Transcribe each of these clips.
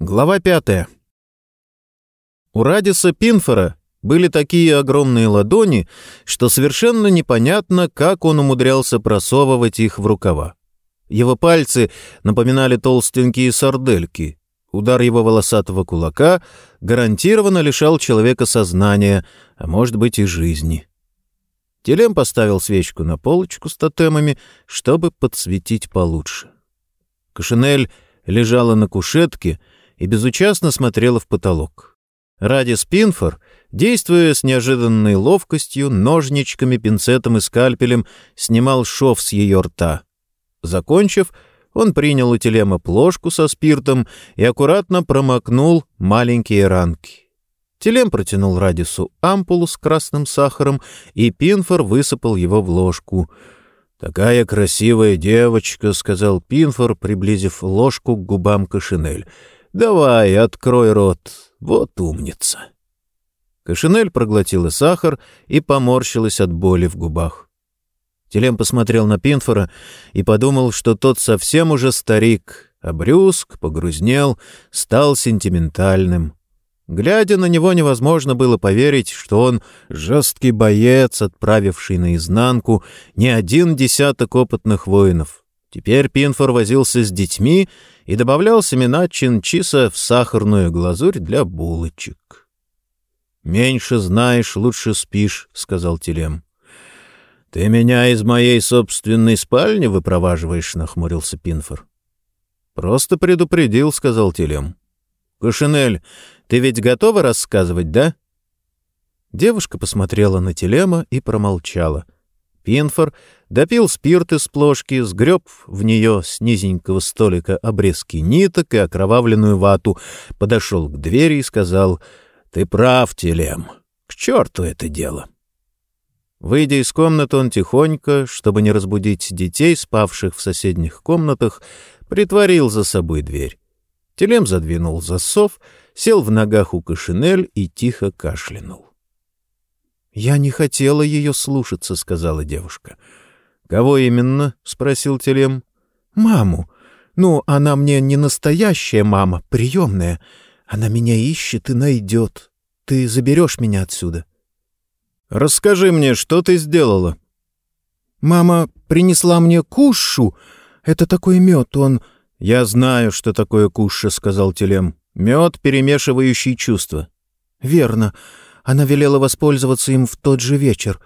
Глава пятая. У Радиса Пинфора были такие огромные ладони, что совершенно непонятно, как он умудрялся просовывать их в рукава. Его пальцы напоминали толстенькие сардельки. Удар его волосатого кулака гарантированно лишал человека сознания, а может быть и жизни. Телем поставил свечку на полочку с тотемами, чтобы подсветить получше. Кашинель лежала на кушетке — и безучастно смотрела в потолок. Ради Спинфор, действуя с неожиданной ловкостью, ножничками, пинцетом и скальпелем, снимал шов с ее рта. Закончив, он принял у телема плошку со спиртом и аккуратно промокнул маленькие ранки. Телем протянул Радису ампулу с красным сахаром, и Пинфор высыпал его в ложку. «Такая красивая девочка», — сказал Пинфор, приблизив ложку к губам Кашинель. «Давай, открой рот. Вот умница». Кашинель проглотила сахар и поморщилась от боли в губах. Телем посмотрел на Пинфора и подумал, что тот совсем уже старик, обрюзг, погрузнел, стал сентиментальным. Глядя на него, невозможно было поверить, что он жесткий боец, отправивший наизнанку не один десяток опытных воинов. Теперь Пинфор возился с детьми и добавлял семена чинчиса в сахарную глазурь для булочек. «Меньше знаешь, лучше спишь», — сказал Телем. «Ты меня из моей собственной спальни выпроваживаешь?» — нахмурился Пинфор. «Просто предупредил», — сказал Телем. «Кушинель, ты ведь готова рассказывать, да?» Девушка посмотрела на Телема и промолчала — Пинфор допил спирт из плошки, сгреб в нее с низенького столика обрезки ниток и окровавленную вату, подошел к двери и сказал «Ты прав, Телем, к черту это дело». Выйдя из комнаты, он тихонько, чтобы не разбудить детей, спавших в соседних комнатах, притворил за собой дверь. Телем задвинул засов, сел в ногах у кошинель и тихо кашлянул. «Я не хотела ее слушаться», — сказала девушка. «Кого именно?» — спросил Телем. «Маму. Ну, она мне не настоящая мама, приемная. Она меня ищет и найдет. Ты заберешь меня отсюда». «Расскажи мне, что ты сделала?» «Мама принесла мне кушу. Это такой мед, он...» «Я знаю, что такое куша», — сказал Телем. «Мед, перемешивающий чувства». «Верно. Она велела воспользоваться им в тот же вечер.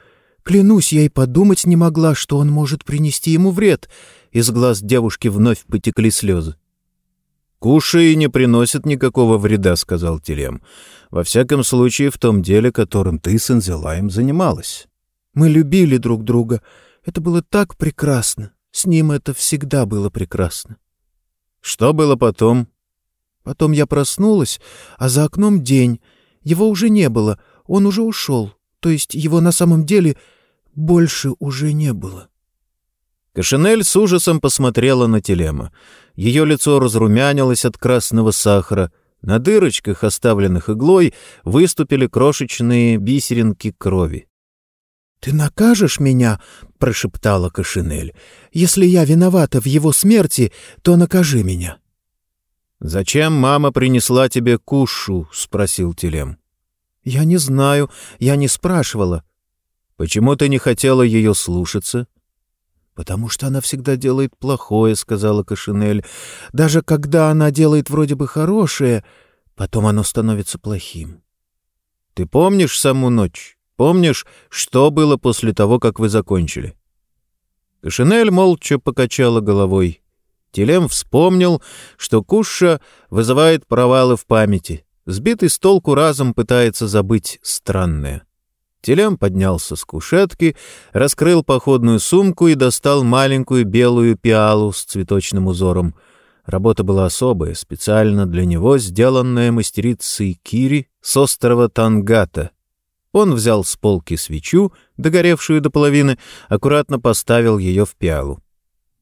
Клянусь, я и подумать не могла, что он может принести ему вред. Из глаз девушки вновь потекли слезы. «Кушай не приносит никакого вреда», — сказал Телем. «Во всяком случае, в том деле, которым ты с Энзелаем занималась». «Мы любили друг друга. Это было так прекрасно. С ним это всегда было прекрасно». «Что было потом?» «Потом я проснулась, а за окном день. Его уже не было. Он уже ушел. То есть его на самом деле больше уже не было. Кашинель с ужасом посмотрела на Телема. Ее лицо разрумянилось от красного сахара. На дырочках, оставленных иглой, выступили крошечные бисеринки крови. «Ты накажешь меня?» — прошептала Кашинель. «Если я виновата в его смерти, то накажи меня». «Зачем мама принесла тебе кушу?» — спросил Телем. «Я не знаю, я не спрашивала». «Почему ты не хотела ее слушаться?» «Потому что она всегда делает плохое», — сказала Кашинель. «Даже когда она делает вроде бы хорошее, потом оно становится плохим». «Ты помнишь саму ночь? Помнишь, что было после того, как вы закончили?» Кашинель молча покачала головой. Телем вспомнил, что Куша вызывает провалы в памяти. Сбитый с толку разом пытается забыть странное. Телем поднялся с кушетки, раскрыл походную сумку и достал маленькую белую пиалу с цветочным узором. Работа была особая, специально для него сделанная мастерицей Кири с острова Тангата. Он взял с полки свечу, догоревшую до половины, аккуратно поставил ее в пиалу.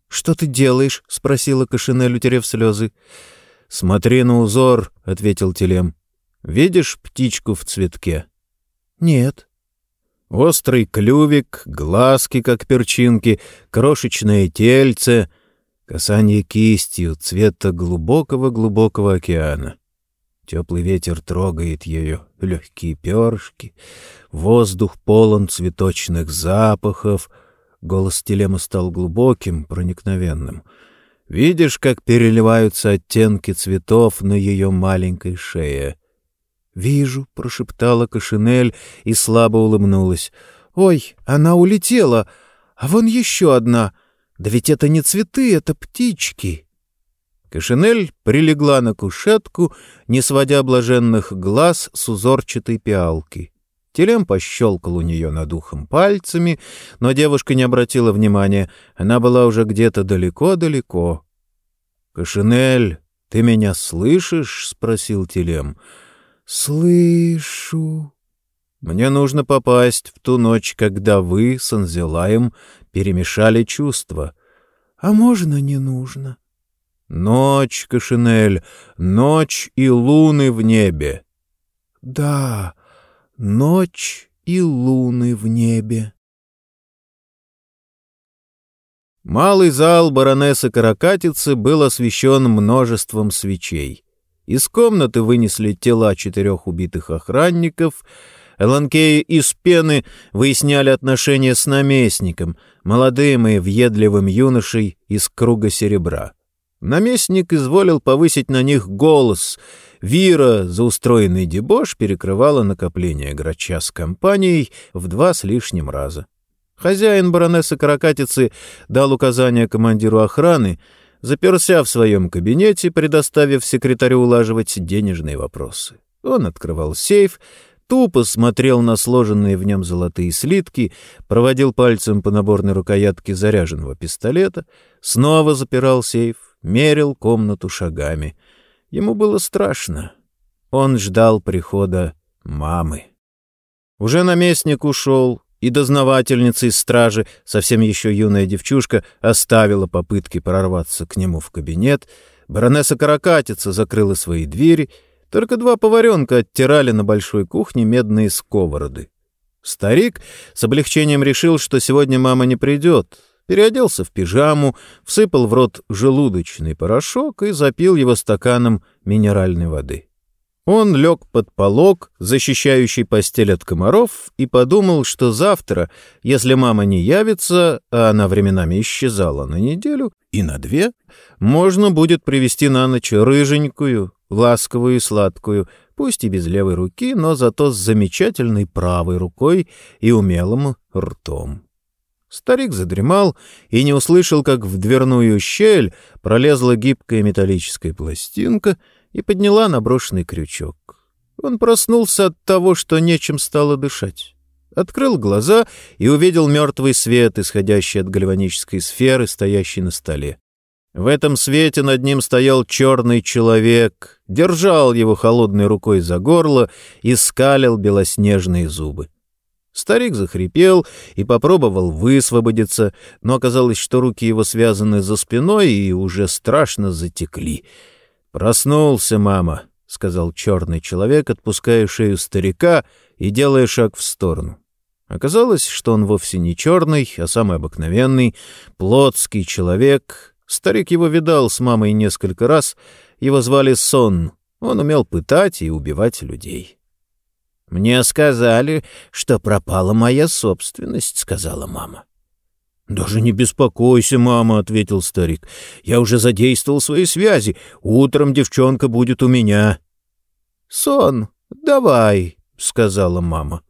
«Что ты делаешь?» — спросила Кашинель, утерев слезы. «Смотри на узор», — ответил Телем. «Видишь птичку в цветке?» «Нет». Острый клювик, глазки, как перчинки, крошечное тельце. Касание кистью цвета глубокого-глубокого океана. Теплый ветер трогает ее легкие перышки, воздух полон цветочных запахов. Голос Телема стал глубоким, проникновенным. Видишь, как переливаются оттенки цветов на ее маленькой шее? — Вижу, — прошептала Кашинель и слабо улыбнулась. — Ой, она улетела, а вон еще одна. Да ведь это не цветы, это птички. Кашинель прилегла на кушетку, не сводя блаженных глаз с узорчатой пиалки. Телем пощелкал у нее над ухом пальцами, но девушка не обратила внимания. Она была уже где-то далеко-далеко. — Кашинель, ты меня слышишь? — спросил Телем. — Слышу. Мне нужно попасть в ту ночь, когда вы с Анзелаем перемешали чувства. — А можно не нужно? — Ночь, Кашинель, ночь и луны в небе. Да, ночь и луны в небе. Малый зал баронессы Каракатицы был освещен множеством свечей. Из комнаты вынесли тела четырех убитых охранников. Эланкеи из пены выясняли отношения с наместником, молодым и въедливым юношей из круга серебра. Наместник изволил повысить на них голос. Вира за устроенный дебош перекрывала накопление грача с компанией в два с лишним раза. Хозяин баронессы Каракатицы дал указание командиру охраны, заперся в своем кабинете, предоставив секретарю улаживать денежные вопросы. Он открывал сейф, тупо смотрел на сложенные в нем золотые слитки, проводил пальцем по наборной рукоятке заряженного пистолета, снова запирал сейф, мерил комнату шагами. Ему было страшно. Он ждал прихода мамы. Уже наместник ушел, и дознавательница из стражи, совсем еще юная девчушка, оставила попытки прорваться к нему в кабинет. Баронесса Каракатица закрыла свои двери. Только два поваренка оттирали на большой кухне медные сковороды. Старик с облегчением решил, что сегодня мама не придет, переоделся в пижаму, всыпал в рот желудочный порошок и запил его стаканом минеральной воды. Он лег под полог, защищающий постель от комаров, и подумал, что завтра, если мама не явится, а она временами исчезала на неделю и на две, можно будет привести на ночь рыженькую, ласковую и сладкую, пусть и без левой руки, но зато с замечательной правой рукой и умелым ртом. Старик задремал и не услышал, как в дверную щель пролезла гибкая металлическая пластинка и подняла наброшенный крючок. Он проснулся от того, что нечем стало дышать. Открыл глаза и увидел мертвый свет, исходящий от гальванической сферы, стоящей на столе. В этом свете над ним стоял черный человек, держал его холодной рукой за горло и скалил белоснежные зубы. Старик захрипел и попробовал высвободиться, но оказалось, что руки его связаны за спиной и уже страшно затекли. «Проснулся, мама», — сказал черный человек, отпуская шею старика и делая шаг в сторону. Оказалось, что он вовсе не черный, а самый обыкновенный, плотский человек. Старик его видал с мамой несколько раз, его звали Сон. Он умел пытать и убивать людей. «Мне сказали, что пропала моя собственность», — сказала мама. «Даже не беспокойся, мама», — ответил старик. «Я уже задействовал свои связи. Утром девчонка будет у меня». «Сон, давай», — сказала мама.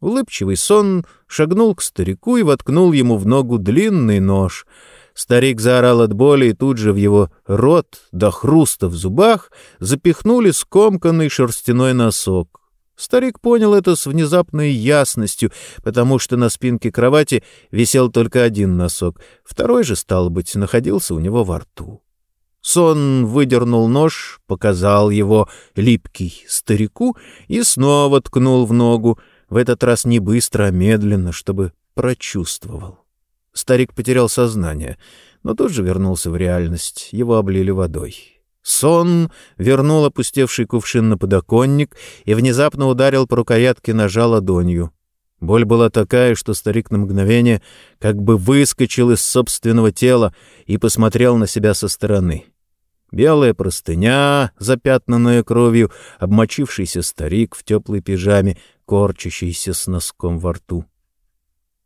Улыбчивый сон шагнул к старику и воткнул ему в ногу длинный нож. Старик заорал от боли, и тут же в его рот, до хруста в зубах, запихнули скомканный шерстяной носок. Старик понял это с внезапной ясностью, потому что на спинке кровати висел только один носок, второй же, стал быть, находился у него во рту. Сон выдернул нож, показал его липкий старику и снова ткнул в ногу, в этот раз не быстро, а медленно, чтобы прочувствовал. Старик потерял сознание, но тут же вернулся в реальность, его облили водой. Сон вернул опустевший кувшин на подоконник и внезапно ударил по рукоятке ножа ладонью. Боль была такая, что старик на мгновение как бы выскочил из собственного тела и посмотрел на себя со стороны. Белая простыня, запятнанная кровью, обмочившийся старик в теплой пижаме, корчащийся с носком во рту.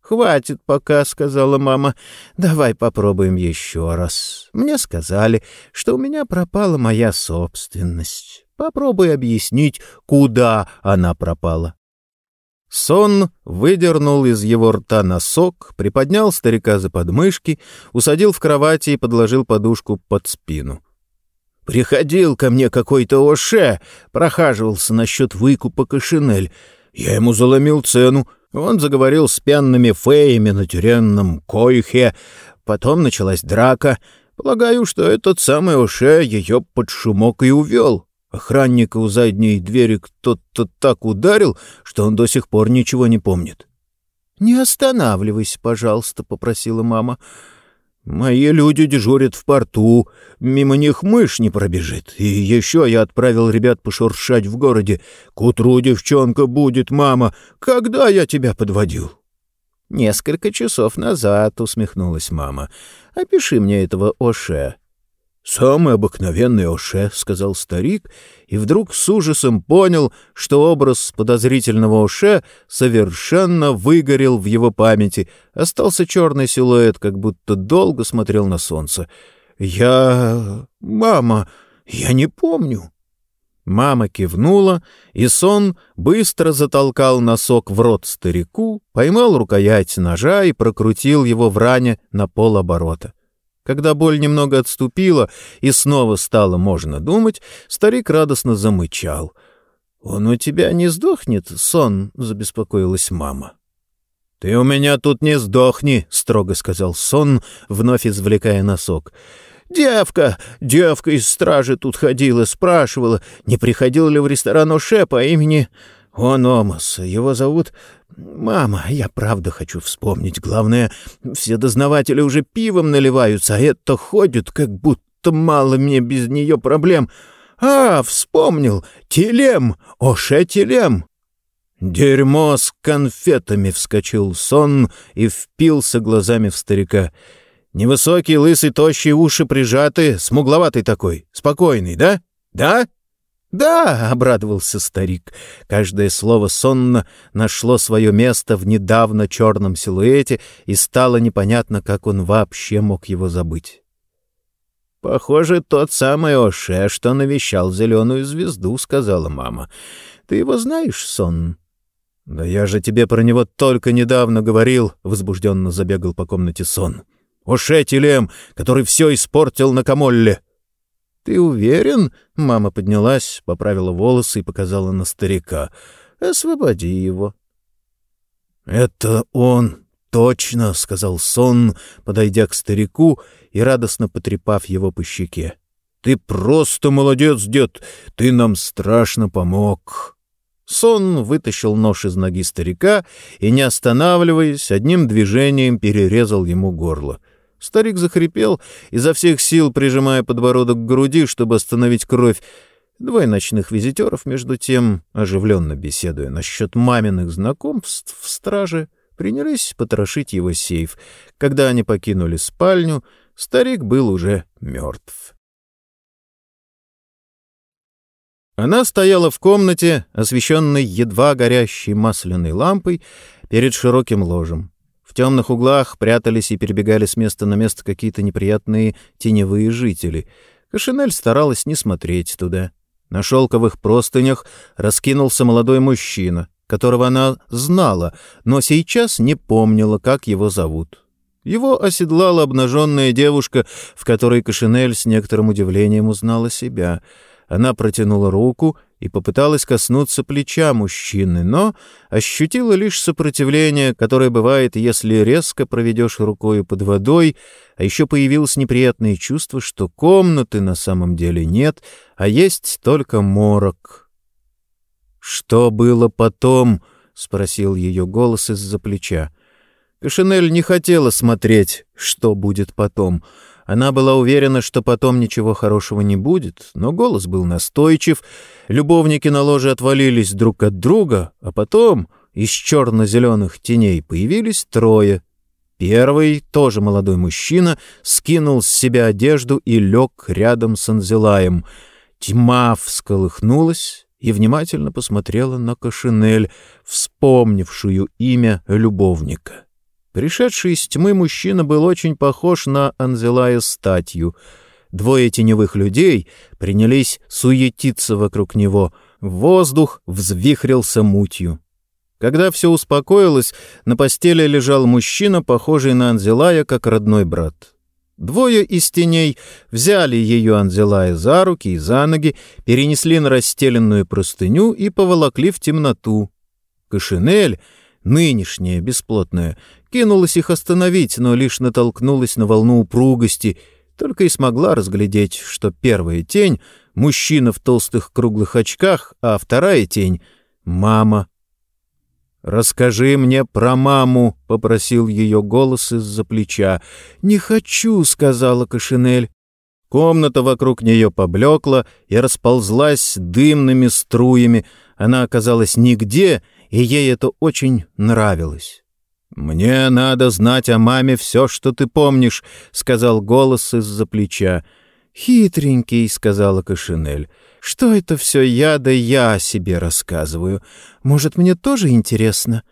«Хватит пока», — сказала мама. «Давай попробуем еще раз. Мне сказали, что у меня пропала моя собственность. Попробуй объяснить, куда она пропала». Сон выдернул из его рта носок, приподнял старика за подмышки, усадил в кровати и подложил подушку под спину. «Приходил ко мне какой-то Оше, прохаживался насчет выкупа кошинель. Я ему заломил цену, он заговорил с пьяными феями на тюремном койхе. Потом началась драка. Полагаю, что этот самый Оше ее под шумок и увел. Охранника у задней двери кто-то так ударил, что он до сих пор ничего не помнит. — Не останавливайся, пожалуйста, — попросила мама. Мои люди дежурят в порту, мимо них мышь не пробежит. И еще я отправил ребят пошуршать в городе. К утру девчонка будет, мама. Когда я тебя подводил?» «Несколько часов назад», — усмехнулась мама. «Опиши мне этого Оше». «Самый обыкновенный Оше», — сказал старик, и вдруг с ужасом понял, что образ подозрительного Оше совершенно выгорел в его памяти. Остался черный силуэт, как будто долго смотрел на солнце. «Я... мама, я не помню». Мама кивнула, и сон быстро затолкал носок в рот старику, поймал рукоять ножа и прокрутил его в ране на полоборота. Когда боль немного отступила и снова стало можно думать, старик радостно замычал. «Он у тебя не сдохнет, сон?» — забеспокоилась мама. «Ты у меня тут не сдохни», — строго сказал сон, вновь извлекая носок. «Девка, девка из стражи тут ходила, спрашивала, не приходил ли в ресторан Оше по имени он Омас. Его зовут... Мама, я правда хочу вспомнить. Главное, все дознаватели уже пивом наливаются, а это ходит, как будто мало мне без нее проблем. А, вспомнил. Телем. Оше Телем. «Дерьмо с конфетами!» — вскочил сон и впился глазами в старика. «Невысокий, лысый, тощий, уши прижаты, смугловатый такой, спокойный, да? Да?» «Да!» — обрадовался старик. Каждое слово сонно нашло свое место в недавно черном силуэте, и стало непонятно, как он вообще мог его забыть. «Похоже, тот самый Оше, что навещал зеленую звезду», — сказала мама. «Ты его знаешь, сон?» «Да я же тебе про него только недавно говорил», — возбужденно забегал по комнате сон. «Оше Телем, который все испортил на Камолле». «Ты уверен?» — мама поднялась, поправила волосы и показала на старика. «Освободи его». «Это он, точно!» — сказал сон, подойдя к старику и радостно потрепав его по щеке. «Ты просто молодец, дед! Ты нам страшно помог!» Сон вытащил нож из ноги старика и, не останавливаясь, одним движением перерезал ему горло — Старик захрипел, изо всех сил прижимая подбородок к груди, чтобы остановить кровь. Двое ночных визитеров, между тем, оживленно беседуя насчет маминых знакомств в страже, принялись потрошить его сейф. Когда они покинули спальню, старик был уже мертв. Она стояла в комнате, освещенной едва горящей масляной лампой, перед широким ложем темных углах прятались и перебегали с места на место какие-то неприятные теневые жители. Кашинель старалась не смотреть туда. На шелковых простынях раскинулся молодой мужчина, которого она знала, но сейчас не помнила, как его зовут. Его оседлала обнаженная девушка, в которой Кашинель с некоторым удивлением узнала себя. Она протянула руку и попыталась коснуться плеча мужчины, но ощутила лишь сопротивление, которое бывает, если резко проведешь рукою под водой, а еще появилось неприятное чувство, что комнаты на самом деле нет, а есть только морок. «Что было потом?» — спросил ее голос из-за плеча. Кашинель не хотела смотреть, что будет потом — она была уверена, что потом ничего хорошего не будет, но голос был настойчив, любовники на ложе отвалились друг от друга, а потом из черно-зеленых теней появились трое. Первый, тоже молодой мужчина, скинул с себя одежду и лег рядом с Анзелаем. Тьма всколыхнулась и внимательно посмотрела на Кашинель, вспомнившую имя любовника. Пришедший из тьмы мужчина был очень похож на Анзелая статью. Двое теневых людей принялись суетиться вокруг него. Воздух взвихрился мутью. Когда все успокоилось, на постели лежал мужчина, похожий на Анзелая, как родной брат. Двое из теней взяли ее Анзелая за руки и за ноги, перенесли на расстеленную простыню и поволокли в темноту. Кашинель, нынешняя, бесплотная, кинулась их остановить, но лишь натолкнулась на волну упругости, только и смогла разглядеть, что первая тень — мужчина в толстых круглых очках, а вторая тень — мама «Расскажи мне про маму», — попросил ее голос из-за плеча. «Не хочу», — сказала Кашинель. Комната вокруг нее поблекла и расползлась дымными струями. Она оказалась нигде, и ей это очень нравилось. «Мне надо знать о маме все, что ты помнишь», — сказал голос из-за плеча. «Хитренький», — сказала Кашинель. Что это все я да я о себе рассказываю? Может, мне тоже интересно?»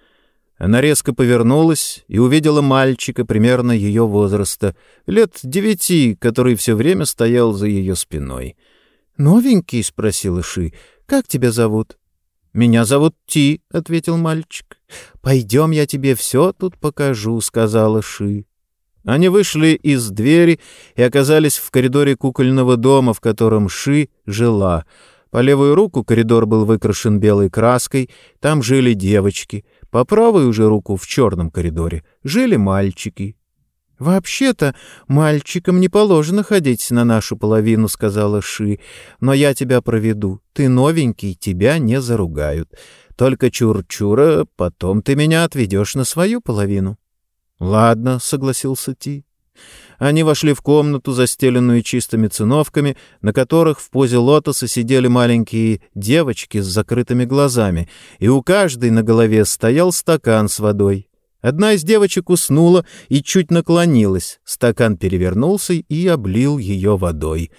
Она резко повернулась и увидела мальчика примерно ее возраста, лет девяти, который все время стоял за ее спиной. «Новенький?» — спросила Ши. «Как тебя зовут?» «Меня зовут Ти», — ответил мальчик. «Пойдем, я тебе все тут покажу», — сказала Ши. Они вышли из двери и оказались в коридоре кукольного дома, в котором Ши жила. По левую руку коридор был выкрашен белой краской, там жили девочки. По правую же руку в черном коридоре жили мальчики. «Вообще-то мальчикам не положено ходить на нашу половину», — сказала Ши. «Но я тебя проведу. Ты новенький, тебя не заругают. Только чур-чура, потом ты меня отведешь на свою половину». «Ладно», — согласился Ти. Они вошли в комнату, застеленную чистыми циновками, на которых в позе лотоса сидели маленькие девочки с закрытыми глазами, и у каждой на голове стоял стакан с водой. Одна из девочек уснула и чуть наклонилась. Стакан перевернулся и облил ее водой.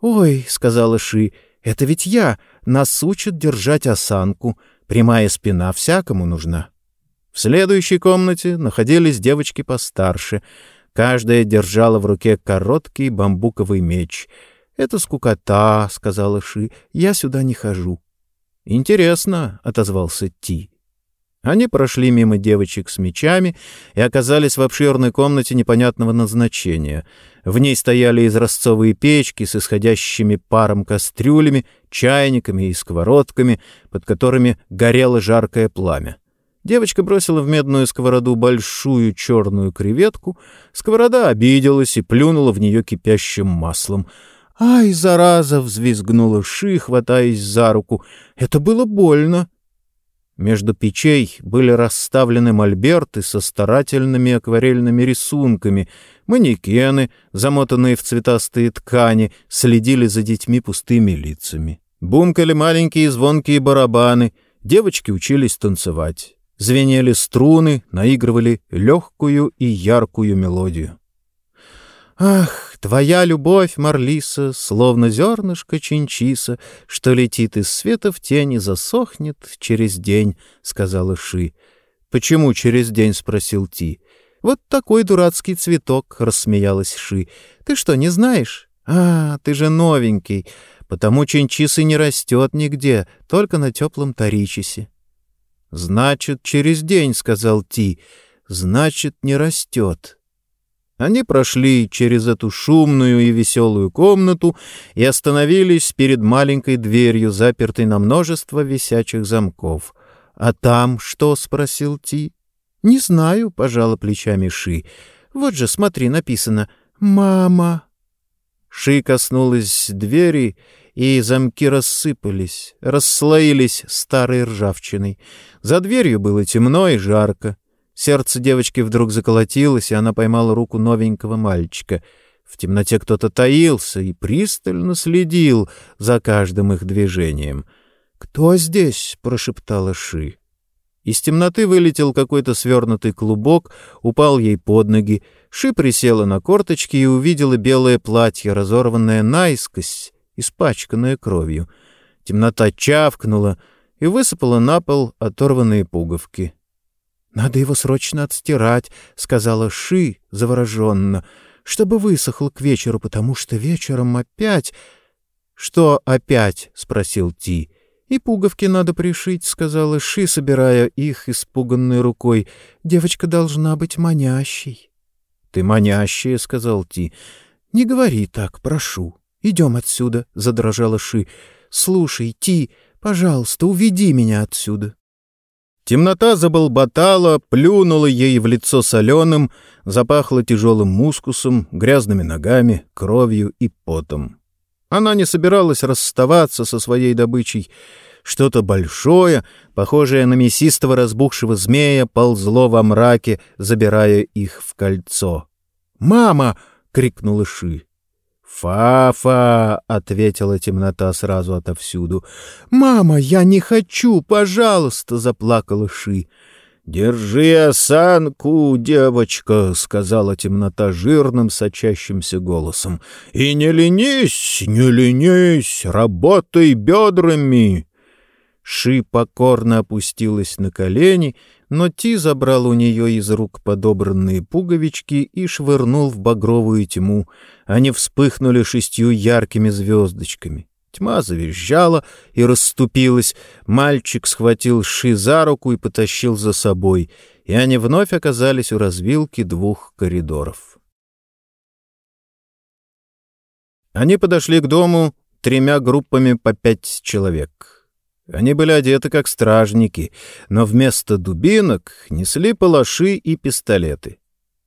«Ой», — сказала Ши, — «это ведь я. Нас учат держать осанку. Прямая спина всякому нужна». В следующей комнате находились девочки постарше. Каждая держала в руке короткий бамбуковый меч. «Это скукота», — сказала Ши, — «я сюда не хожу». «Интересно», — отозвался Ти. Они прошли мимо девочек с мечами и оказались в обширной комнате непонятного назначения. В ней стояли изразцовые печки с исходящими паром кастрюлями, чайниками и сковородками, под которыми горело жаркое пламя. Девочка бросила в медную сковороду большую черную креветку. Сковорода обиделась и плюнула в нее кипящим маслом. «Ай, зараза!» — взвизгнула Ши, хватаясь за руку. «Это было больно!» Между печей были расставлены мольберты со старательными акварельными рисунками. Манекены, замотанные в цветастые ткани, следили за детьми пустыми лицами. Бумкали маленькие звонкие барабаны. Девочки учились танцевать. Звенели струны, наигрывали легкую и яркую мелодию. «Ах, твоя любовь, Марлиса, словно зернышко чинчиса, что летит из света в тени, засохнет через день», — сказала Ши. «Почему через день?» — спросил Ти. «Вот такой дурацкий цветок», — рассмеялась Ши. «Ты что, не знаешь? А, ты же новенький, потому чинчисы не растет нигде, только на теплом таричисе». «Значит, через день», — сказал Ти. «Значит, не растет». Они прошли через эту шумную и веселую комнату и остановились перед маленькой дверью, запертой на множество висячих замков. «А там что?» — спросил Ти. «Не знаю», — пожала плечами Ши. «Вот же, смотри, написано «Мама». Ши коснулась двери и замки рассыпались, расслоились старой ржавчиной. За дверью было темно и жарко. Сердце девочки вдруг заколотилось, и она поймала руку новенького мальчика. В темноте кто-то таился и пристально следил за каждым их движением. «Кто здесь?» — прошептала Ши. Из темноты вылетел какой-то свернутый клубок, упал ей под ноги. Ши присела на корточки и увидела белое платье, разорванное наискось, испачканное кровью. Темнота чавкнула и высыпала на пол оторванные пуговки. «Надо его срочно отстирать», — сказала Ши завороженно, — «чтобы высохло к вечеру, потому что вечером опять...» «Что опять?» — спросил Ти. «И пуговки надо пришить», — сказала Ши, собирая их испуганной рукой. «Девочка должна быть манящей». «Ты манящая», — сказал Ти. «Не говори так, прошу. Идем отсюда», — задрожала Ши. «Слушай, Ти, пожалуйста, уведи меня отсюда». Темнота заболботала, плюнула ей в лицо соленым, запахла тяжелым мускусом, грязными ногами, кровью и потом. Она не собиралась расставаться со своей добычей. Что-то большое, похожее на мясистого разбухшего змея, ползло во мраке, забирая их в кольцо. «Мама!» — крикнула Ши. «Фа-фа!» — ответила темнота сразу отовсюду. «Мама, я не хочу! Пожалуйста!» — заплакала Ши. «Держи осанку, девочка», — сказала темнота жирным, сочащимся голосом. «И не ленись, не ленись, работай бедрами». Ши покорно опустилась на колени, но Ти забрал у нее из рук подобранные пуговички и швырнул в багровую тьму. Они вспыхнули шестью яркими звездочками. Тьма завизжала и расступилась. Мальчик схватил Ши за руку и потащил за собой, и они вновь оказались у развилки двух коридоров. Они подошли к дому тремя группами по пять человек. Они были одеты как стражники, но вместо дубинок несли палаши и пистолеты.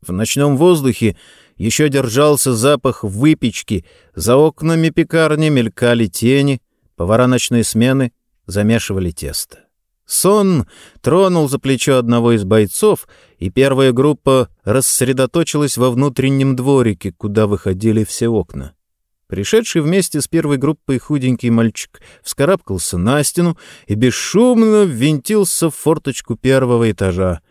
В ночном воздухе еще держался запах выпечки, за окнами пекарни мелькали тени, повара ночной смены замешивали тесто. Сон тронул за плечо одного из бойцов, и первая группа рассредоточилась во внутреннем дворике, куда выходили все окна. Пришедший вместе с первой группой худенький мальчик вскарабкался на стену и бесшумно ввинтился в форточку первого этажа.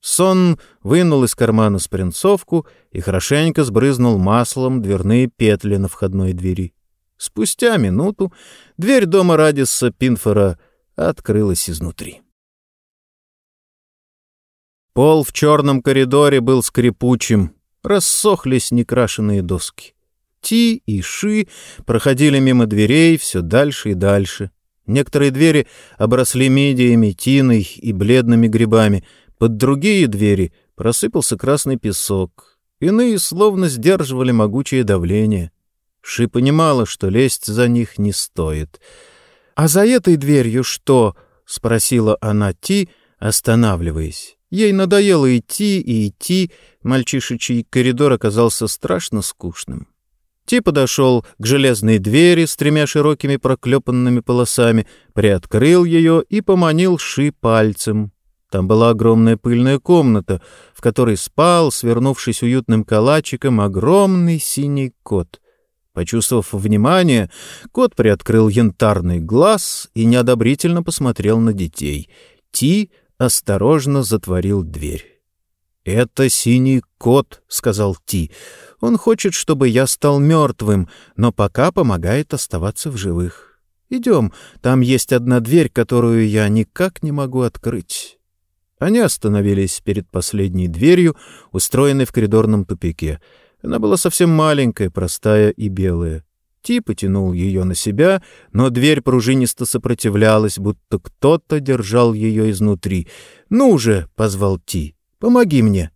Сон вынул из кармана спринцовку и хорошенько сбрызнул маслом дверные петли на входной двери. Спустя минуту дверь дома Радиса Пинфора открылась изнутри. Пол в черном коридоре был скрипучим, рассохлись некрашенные доски. Ти и Ши проходили мимо дверей все дальше и дальше. Некоторые двери обросли медиями, тиной и бледными грибами — под другие двери просыпался красный песок. Иные словно сдерживали могучее давление. Ши понимала, что лезть за них не стоит. «А за этой дверью что?» — спросила она Ти, останавливаясь. Ей надоело идти и идти, мальчишечий коридор оказался страшно скучным. Ти подошел к железной двери с тремя широкими проклепанными полосами, приоткрыл ее и поманил Ши пальцем. Там была огромная пыльная комната, в которой спал, свернувшись уютным калачиком, огромный синий кот. Почувствовав внимание, кот приоткрыл янтарный глаз и неодобрительно посмотрел на детей. Ти осторожно затворил дверь. «Это синий кот», — сказал Ти. «Он хочет, чтобы я стал мертвым, но пока помогает оставаться в живых. Идем, там есть одна дверь, которую я никак не могу открыть». Они остановились перед последней дверью, устроенной в коридорном тупике. Она была совсем маленькая, простая и белая. Ти потянул ее на себя, но дверь пружинисто сопротивлялась, будто кто-то держал ее изнутри. «Ну же!» — позвал Ти. «Помоги мне!»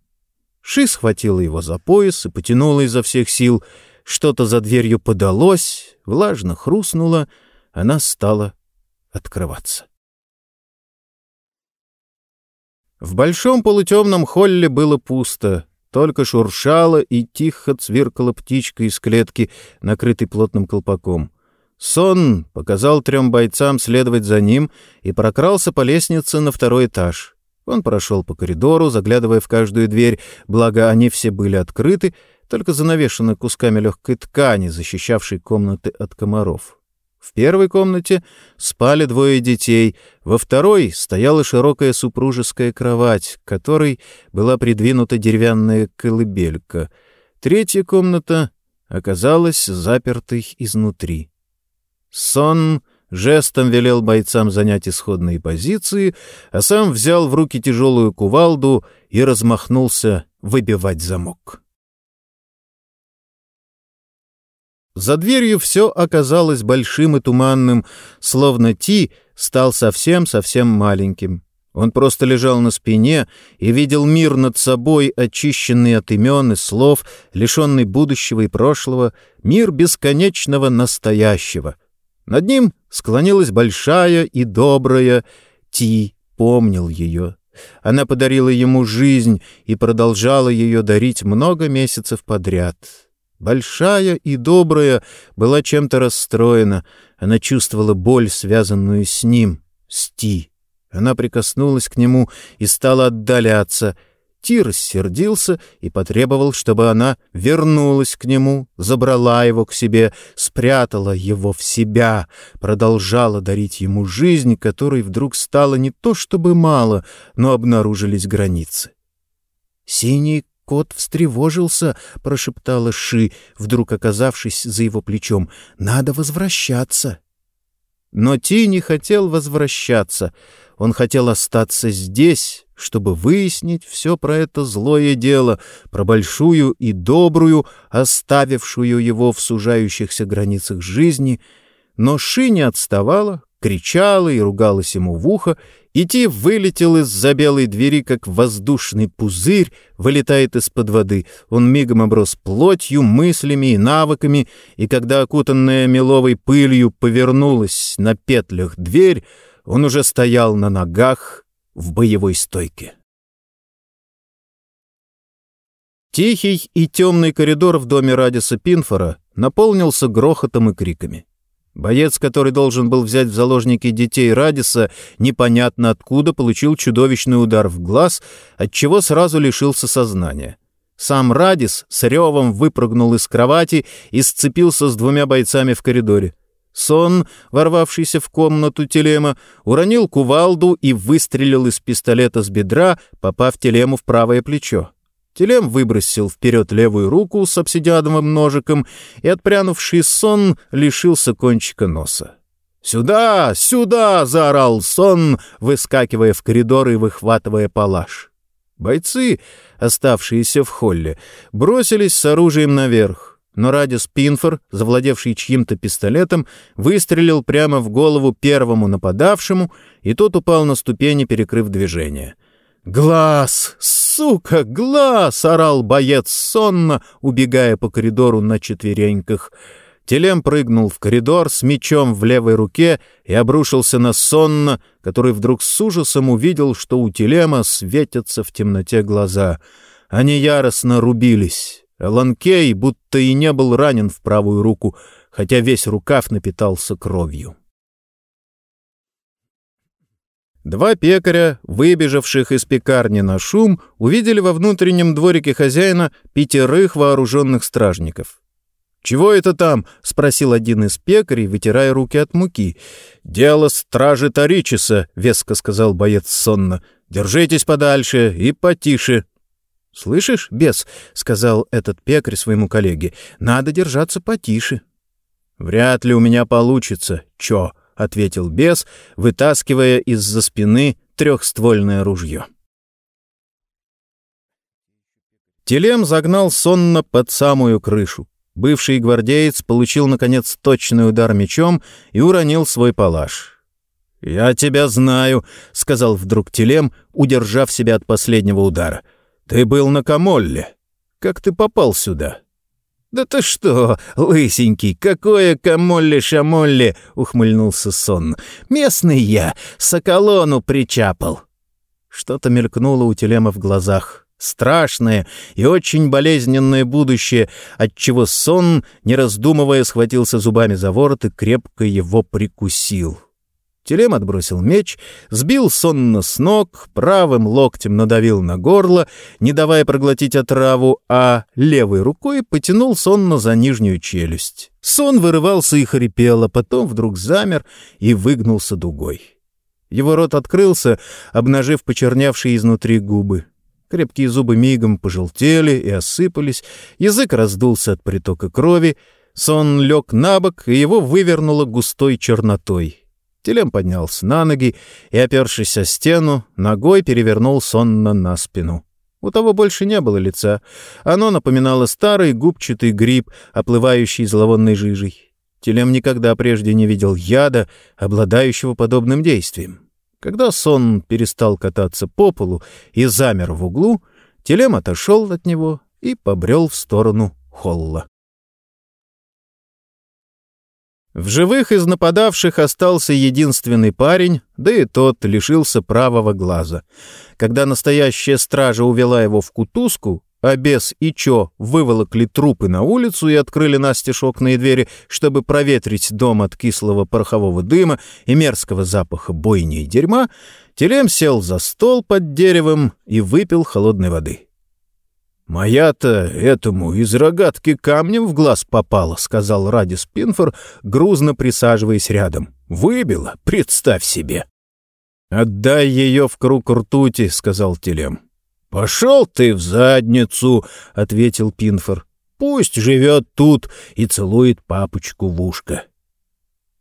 Ши схватила его за пояс и потянула изо всех сил. Что-то за дверью подалось, влажно хрустнуло, она стала открываться. В большом полутемном холле было пусто, только шуршала и тихо цвиркала птичка из клетки, накрытой плотным колпаком. Сон показал трем бойцам следовать за ним и прокрался по лестнице на второй этаж. Он прошел по коридору, заглядывая в каждую дверь, благо они все были открыты, только занавешены кусками легкой ткани, защищавшей комнаты от комаров. В первой комнате спали двое детей, во второй стояла широкая супружеская кровать, к которой была придвинута деревянная колыбелька. Третья комната оказалась запертой изнутри. Сон жестом велел бойцам занять исходные позиции, а сам взял в руки тяжелую кувалду и размахнулся выбивать замок. За дверью все оказалось большим и туманным, словно Ти стал совсем-совсем маленьким. Он просто лежал на спине и видел мир над собой, очищенный от имен и слов, лишенный будущего и прошлого, мир бесконечного настоящего. Над ним склонилась большая и добрая Ти, помнил ее. Она подарила ему жизнь и продолжала ее дарить много месяцев подряд. Большая и добрая была чем-то расстроена. Она чувствовала боль, связанную с ним, с Ти. Она прикоснулась к нему и стала отдаляться. Ти рассердился и потребовал, чтобы она вернулась к нему, забрала его к себе, спрятала его в себя, продолжала дарить ему жизнь, которой вдруг стало не то чтобы мало, но обнаружились границы. Синий кот встревожился, — прошептала Ши, вдруг оказавшись за его плечом. — Надо возвращаться. Но Ти не хотел возвращаться. Он хотел остаться здесь, чтобы выяснить все про это злое дело, про большую и добрую, оставившую его в сужающихся границах жизни. Но Ши не отставала, кричала и ругалась ему в ухо, и Ти вылетел из-за белой двери, как воздушный пузырь вылетает из-под воды. Он мигом оброс плотью, мыслями и навыками, и когда окутанная меловой пылью повернулась на петлях дверь, он уже стоял на ногах в боевой стойке. Тихий и темный коридор в доме Радиса Пинфора наполнился грохотом и криками. Боец, который должен был взять в заложники детей Радиса, непонятно откуда получил чудовищный удар в глаз, отчего сразу лишился сознания. Сам Радис с ревом выпрыгнул из кровати и сцепился с двумя бойцами в коридоре. Сон, ворвавшийся в комнату Телема, уронил кувалду и выстрелил из пистолета с бедра, попав Телему в правое плечо. Телем выбросил вперед левую руку с обсидиановым ножиком, и, отпрянувший сон, лишился кончика носа. «Сюда! Сюда!» — заорал сон, выскакивая в коридор и выхватывая палаш. Бойцы, оставшиеся в холле, бросились с оружием наверх, но Радис Пинфор, завладевший чьим-то пистолетом, выстрелил прямо в голову первому нападавшему, и тот упал на ступени, перекрыв движение. «Глаз! Сука, глаз!» — орал боец сонно, убегая по коридору на четвереньках. Телем прыгнул в коридор с мечом в левой руке и обрушился на сонно, который вдруг с ужасом увидел, что у Телема светятся в темноте глаза. Они яростно рубились. Ланкей будто и не был ранен в правую руку, хотя весь рукав напитался кровью. Два пекаря, выбежавших из пекарни на шум, увидели во внутреннем дворике хозяина пятерых вооруженных стражников. «Чего это там?» — спросил один из пекарей, вытирая руки от муки. «Дело стражи Таричиса», — веско сказал боец сонно. «Держитесь подальше и потише». «Слышишь, бес?» — сказал этот пекарь своему коллеге. «Надо держаться потише». «Вряд ли у меня получится, чё?» — ответил бес, вытаскивая из-за спины трехствольное ружье. Телем загнал сонно под самую крышу. Бывший гвардеец получил, наконец, точный удар мечом и уронил свой палаш. «Я тебя знаю», — сказал вдруг Телем, удержав себя от последнего удара. «Ты был на Камолле. Как ты попал сюда?» «Да ты что, лысенький, какое камолли-шамолли!» — ухмыльнулся сон. «Местный я, соколону причапал!» Что-то мелькнуло у Телема в глазах. Страшное и очень болезненное будущее, отчего сон, не раздумывая, схватился зубами за ворот и крепко его прикусил. Телем отбросил меч, сбил сонно с ног, правым локтем надавил на горло, не давая проглотить отраву, а левой рукой потянул сонно за нижнюю челюсть. Сон вырывался и хрипел, а потом вдруг замер и выгнулся дугой. Его рот открылся, обнажив почернявшие изнутри губы. Крепкие зубы мигом пожелтели и осыпались, язык раздулся от притока крови, сон лег на бок, и его вывернуло густой чернотой. Телем поднялся на ноги и, опершись о стену, ногой перевернул сонно на спину. У того больше не было лица. Оно напоминало старый губчатый гриб, оплывающий зловонной жижей. Телем никогда прежде не видел яда, обладающего подобным действием. Когда сон перестал кататься по полу и замер в углу, Телем отошел от него и побрел в сторону холла. В живых из нападавших остался единственный парень, да и тот лишился правого глаза. Когда настоящая стража увела его в кутузку, а бес и Чо выволокли трупы на улицу и открыли настежь окна и двери, чтобы проветрить дом от кислого порохового дыма и мерзкого запаха бойни и дерьма, Телем сел за стол под деревом и выпил холодной воды. «Моя-то этому из рогатки камнем в глаз попала», — сказал Ради Спинфор, грузно присаживаясь рядом. «Выбила, представь себе». «Отдай ее в круг ртути», — сказал Телем. «Пошел ты в задницу», — ответил Пинфор. «Пусть живет тут и целует папочку в ушко».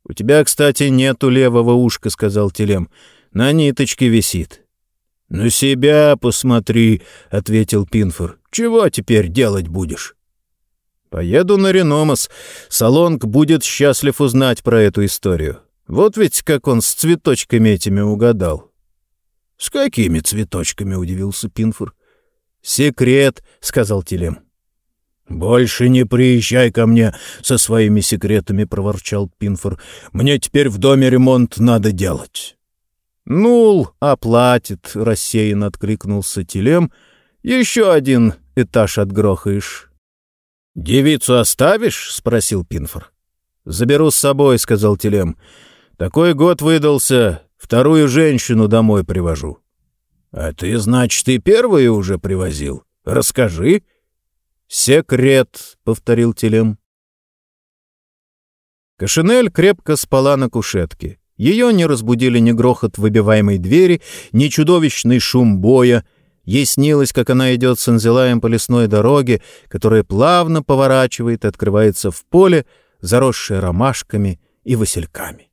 «У тебя, кстати, нету левого ушка», — сказал Телем. «На ниточке висит». «На себя посмотри», — ответил Пинфор. Чего теперь делать будешь?» «Поеду на Реномас. Салонг будет счастлив узнать про эту историю. Вот ведь как он с цветочками этими угадал». «С какими цветочками?» — удивился Пинфур. «Секрет», — сказал Телем. «Больше не приезжай ко мне со своими секретами», — проворчал Пинфор. «Мне теперь в доме ремонт надо делать». «Нул оплатит», — рассеянно откликнулся Телем — еще один этаж отгрохаешь. — Девицу оставишь? — спросил Пинфор. — Заберу с собой, — сказал Телем. — Такой год выдался, вторую женщину домой привожу. — А ты, значит, и первую уже привозил? Расскажи. — Секрет, — повторил Телем. Кашинель крепко спала на кушетке. Ее не разбудили ни грохот выбиваемой двери, ни чудовищный шум боя — Ей снилось, как она идет с Анзелаем по лесной дороге, которая плавно поворачивает и открывается в поле, заросшее ромашками и васильками.